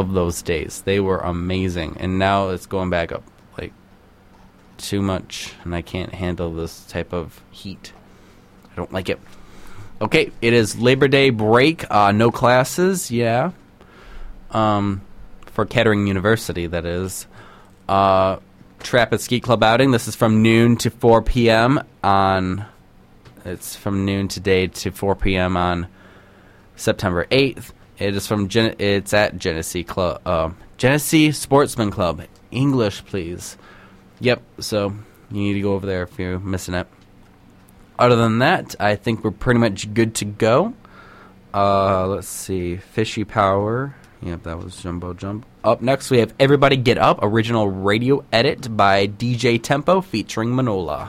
of those days. They were amazing, and now it's going back up like too much, and I can't handle this type of heat. I don't like it. Okay, it is Labor Day break. Uh, no classes, yeah. Um, for Kettering University, that is. Uh, Trap Ski Club outing. This is from noon to 4 p.m. on. It's from noon today to 4 p.m. on September 8th. It is from Gen- it's at Genesee Club, uh, Genesee Sportsman Club. English, please. Yep. So you need to go over there if you're missing it. Other than that, I think we're pretty much good to go. Uh, let's see, Fishy Power. Yep, that was Jumbo Jump. Up next, we have Everybody Get Up, original radio edit by DJ Tempo featuring Manola.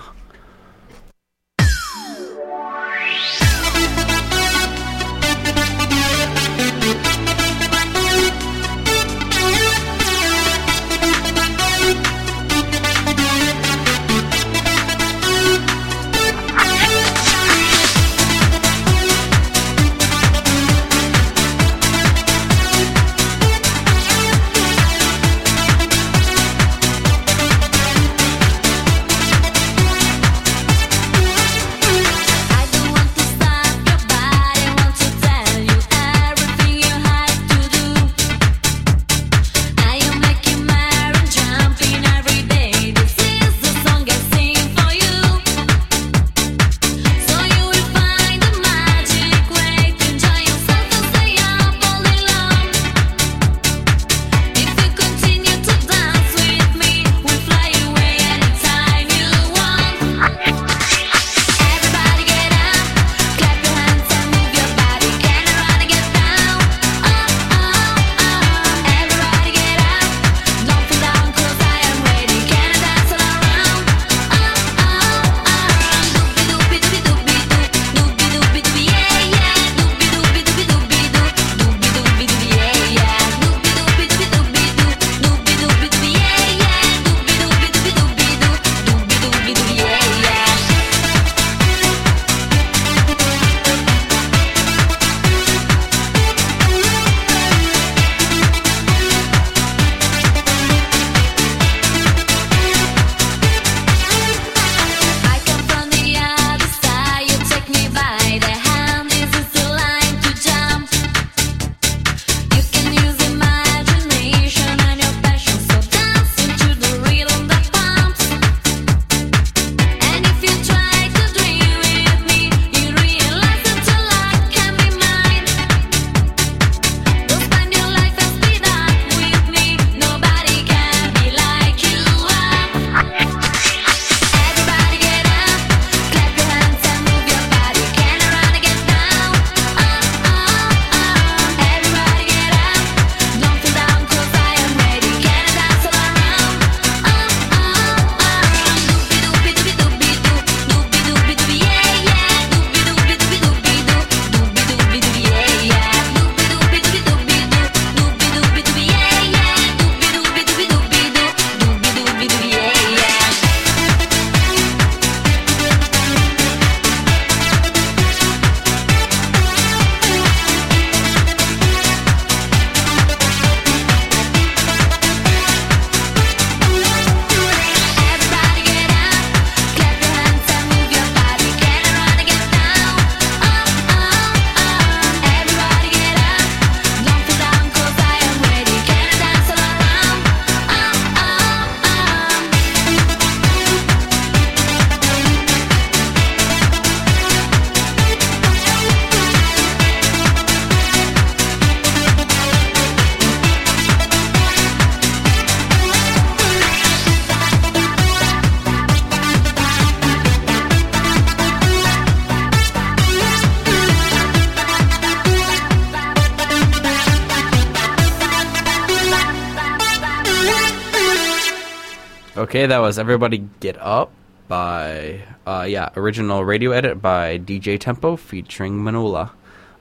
That was Everybody Get Up by, uh, yeah, original radio edit by DJ Tempo featuring Manola.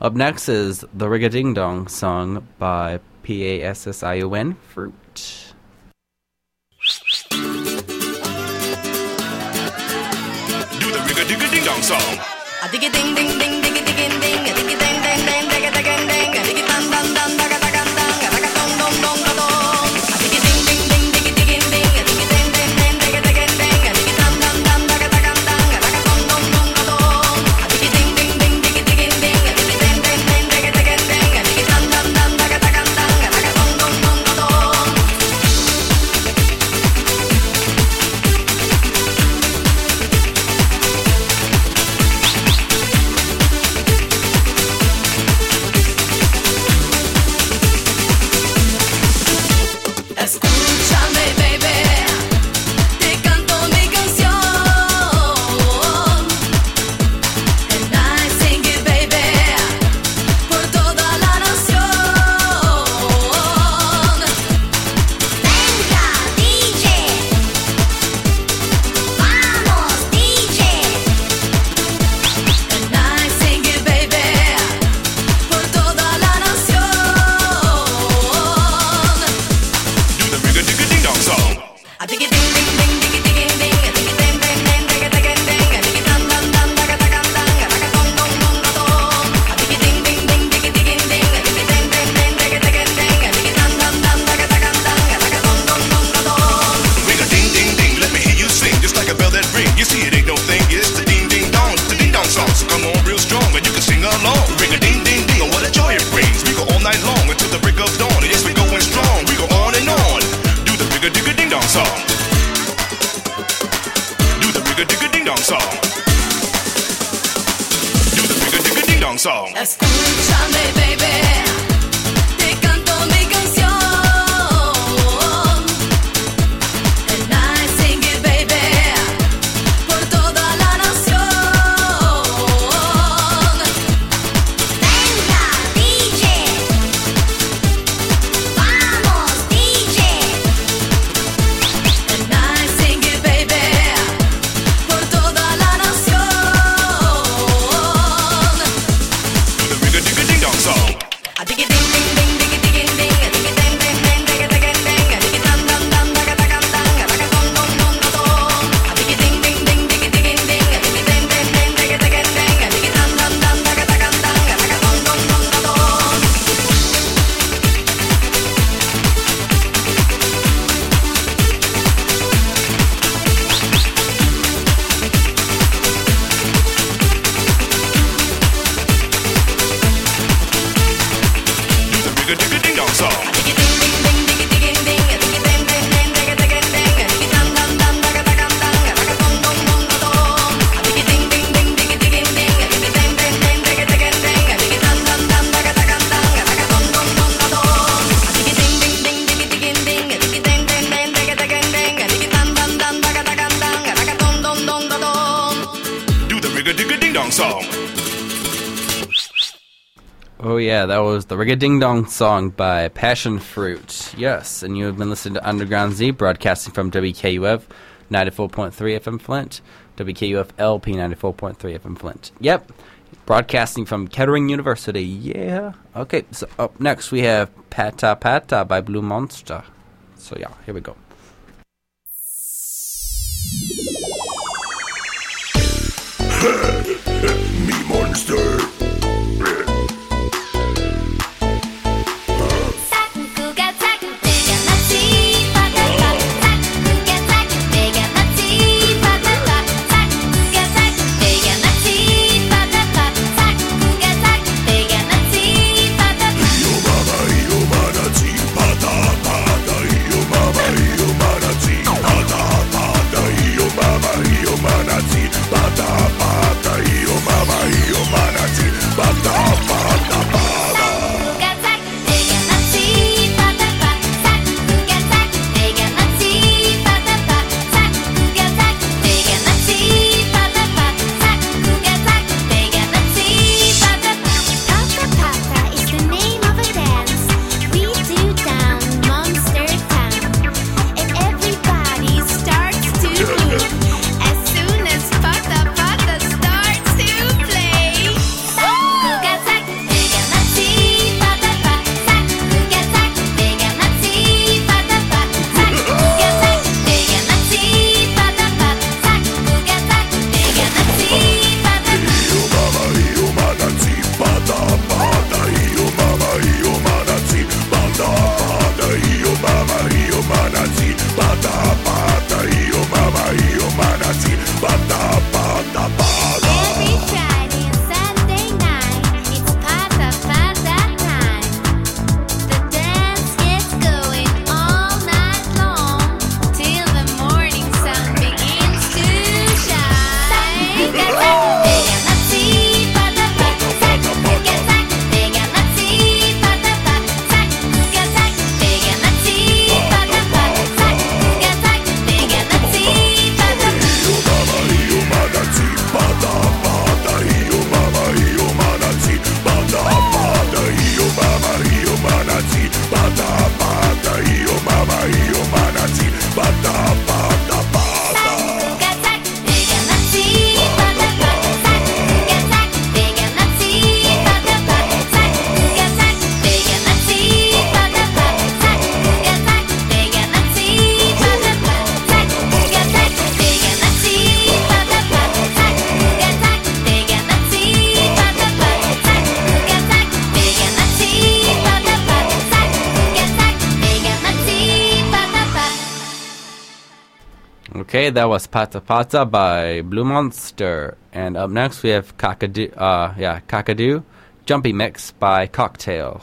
Up next is The Rig a Ding Dong song by P A S S I O N Fruit. Do the rig a ding a ding dong song. A diggy ding ding ding diggy digging ding a diggy ding ding ding diggy digging ding a diggy dun dun dun dagga dagga dang a dagga dum digga digga ding dong song. Do the digga digga ding dong song. Escúchame, baby. was the Rigga Ding Dong song by Passion Fruit. Yes, and you have been listening to Underground Z, broadcasting from WKUF 94.3 FM Flint, WKUF LP 94.3 FM Flint. Yep, broadcasting from Kettering University. Yeah. Okay, so up next we have Pata Pata by Blue Monster. So, yeah, here we go. Me Monster. Okay, that was Pata Pata by Blue Monster. And up next we have Kakadu, uh, yeah, Kakadu, Jumpy Mix by Cocktail.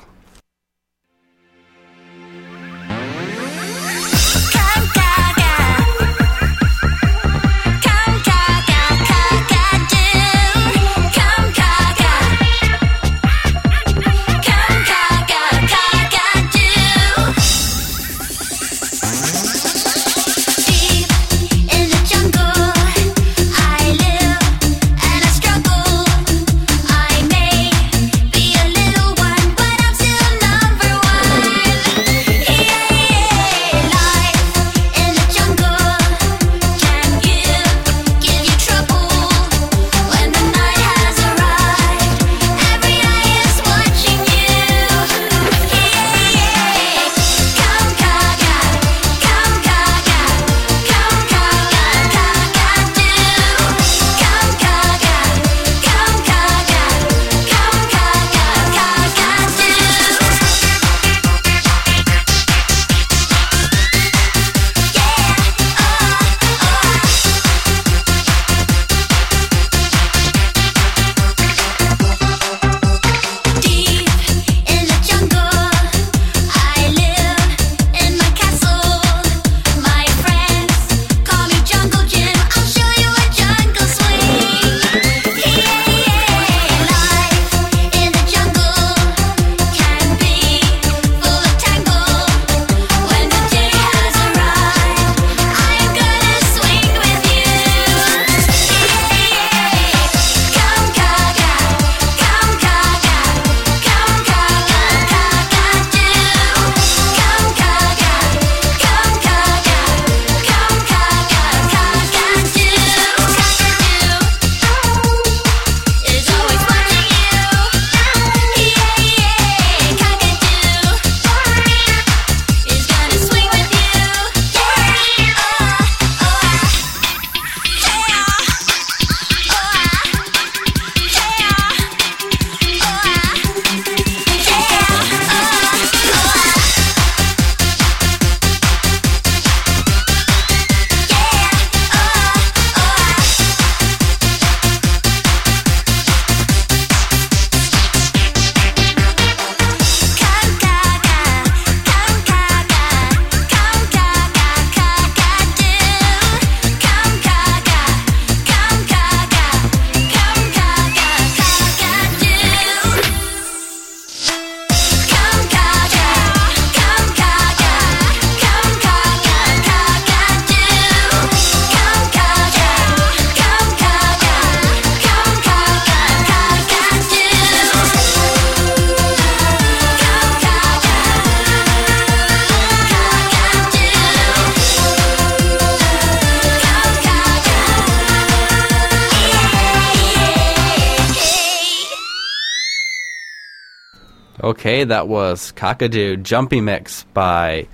Okay, that was Kakadu Jumpy Mix by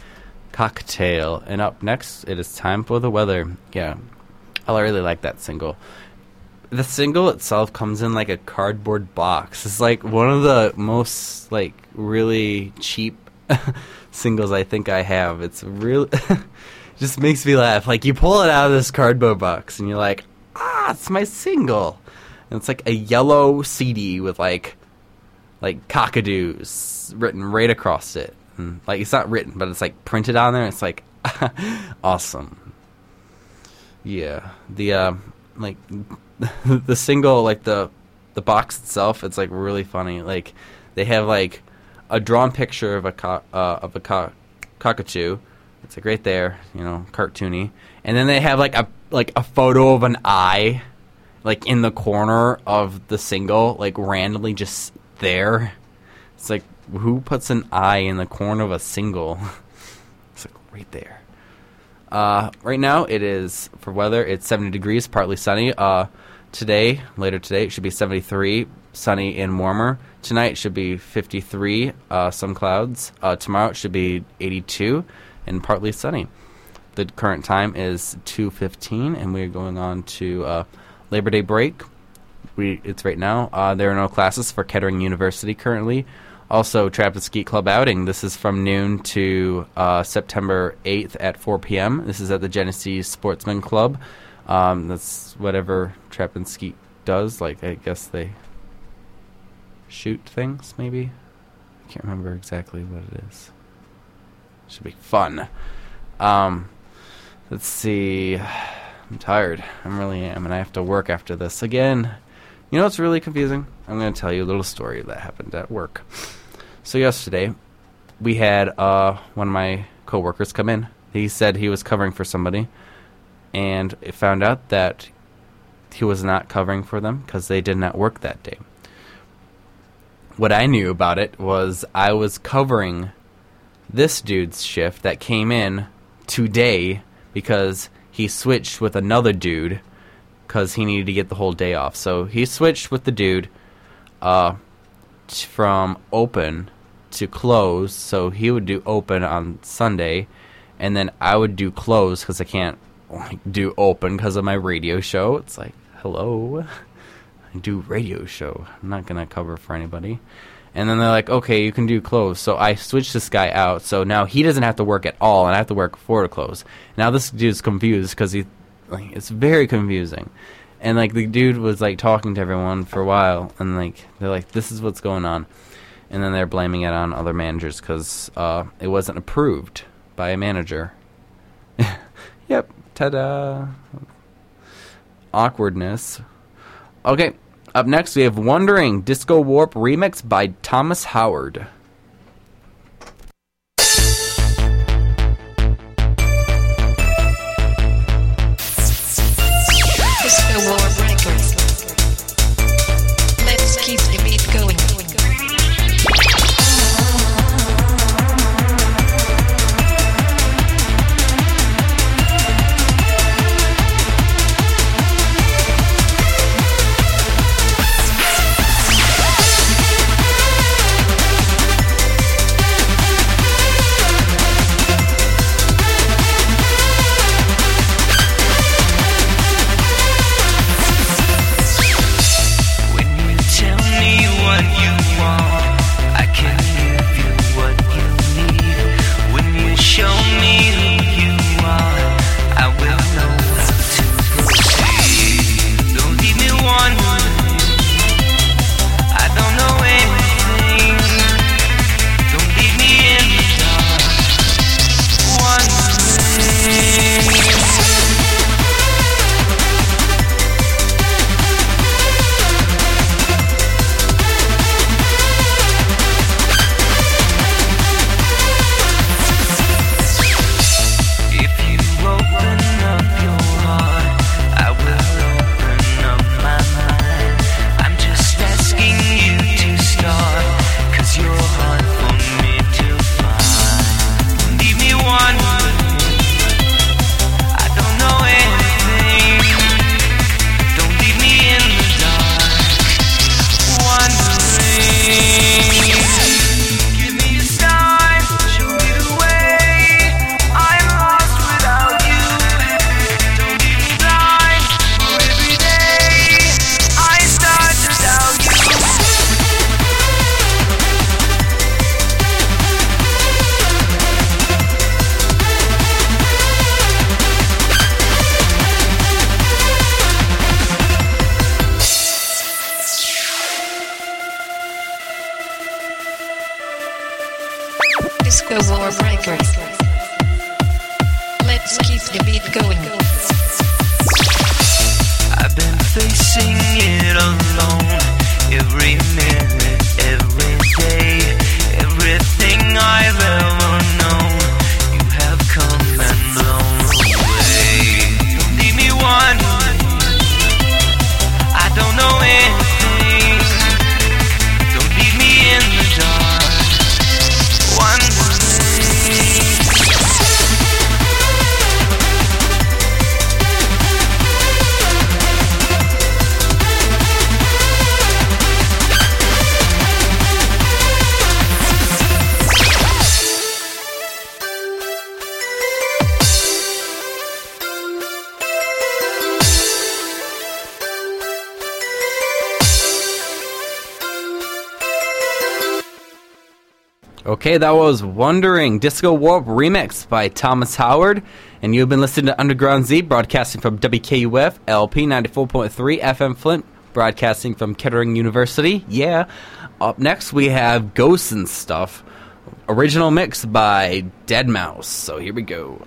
Cocktail. And up next, it is time for the weather. Yeah, I really like that single. The single itself comes in like a cardboard box. It's like one of the most like really cheap singles I think I have. It's really just makes me laugh. Like you pull it out of this cardboard box and you're like, ah, it's my single. And it's like a yellow CD with like like cockadoos written right across it. And, like it's not written, but it's like printed on there. It's like awesome. Yeah, the uh, like the single, like the the box itself, it's like really funny. Like they have like a drawn picture of a co- uh, of a co- cockatoo. It's like right there, you know, cartoony. And then they have like a like a photo of an eye, like in the corner of the single, like randomly just there. It's like who puts an eye in the corner of a single? it's like right there. Uh, right now it is for weather. It's 70 degrees, partly sunny. Uh, today, later today, it should be 73, sunny and warmer. Tonight should be 53, uh, some clouds. Uh, tomorrow it should be 82 and partly sunny. The current time is 2:15, and we are going on to uh, Labor Day break. We it's right now. Uh, there are no classes for Kettering University currently. Also, Trappist Ski Club outing. This is from noon to uh, September 8th at 4 p.m. This is at the Genesee Sportsman Club. Um, that's whatever Trappist Ski does. Like, I guess they shoot things, maybe? I can't remember exactly what it is. Should be fun. Um, let's see. I'm tired. I really am, and I have to work after this again. You know what's really confusing? I'm going to tell you a little story that happened at work. So yesterday, we had uh, one of my coworkers come in. He said he was covering for somebody, and it found out that he was not covering for them because they did not work that day. What I knew about it was I was covering this dude's shift that came in today because he switched with another dude because he needed to get the whole day off. So he switched with the dude uh, t- from open to close. So he would do open on Sunday, and then I would do close because I can't like do open because of my radio show. It's like, hello, I do radio show. I'm not gonna cover for anybody. And then they're like, okay, you can do close. So I switched this guy out. So now he doesn't have to work at all, and I have to work four to close. Now this dude's confused because he, it's very confusing. And like the dude was like talking to everyone for a while, and like they're like, this is what's going on. And then they're blaming it on other managers because uh, it wasn't approved by a manager. yep, ta-da. Awkwardness. Okay, up next we have Wondering Disco Warp remix by Thomas Howard. Okay, that was Wondering Disco Warp Remix by Thomas Howard. And you've been listening to Underground Z, broadcasting from WKUF LP 94.3 FM Flint, broadcasting from Kettering University. Yeah. Up next, we have Ghosts and Stuff. Original mix by Deadmau5. So here we go.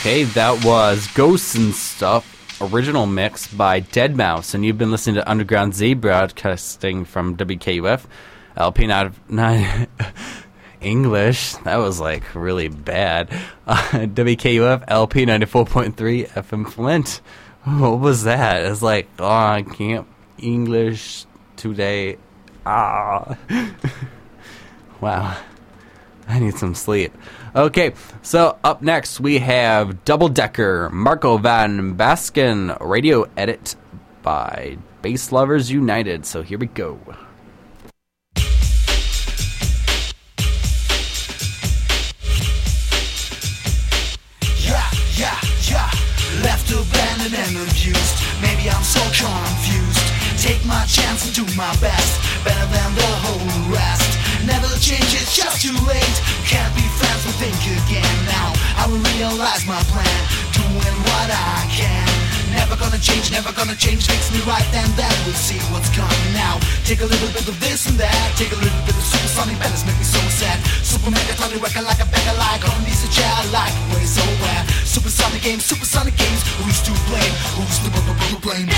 Okay, that was Ghosts and Stuff, original mix by Deadmau5, and you've been listening to Underground Z broadcasting from WKUF, LP not English. That was like really bad. Uh, WKUF LP 94.3 FM Flint. What was that? It's like, oh, I can't English today. Ah. wow. I need some sleep. Okay, so up next we have Double Decker, Marco Van Basten, radio edit by Bass Lovers United. So here we go. Yeah, yeah, yeah. Left abandoned and abused. Maybe I'm so confused. Take my chance and do my best. Better than the whole rest. Never change, it's just too late. Can't be friends, but think again now. I will realize my plan. Doing what I can. Never gonna change, never gonna change. Fix me right then, then we'll see what's coming now. Take a little bit of this and that. Take a little bit of supersonic balance, make me so sad. Super mega Tony working like a beggar like on a chair like way so where. Supersonic games, supersonic games. Who's to blame? Who's to blame?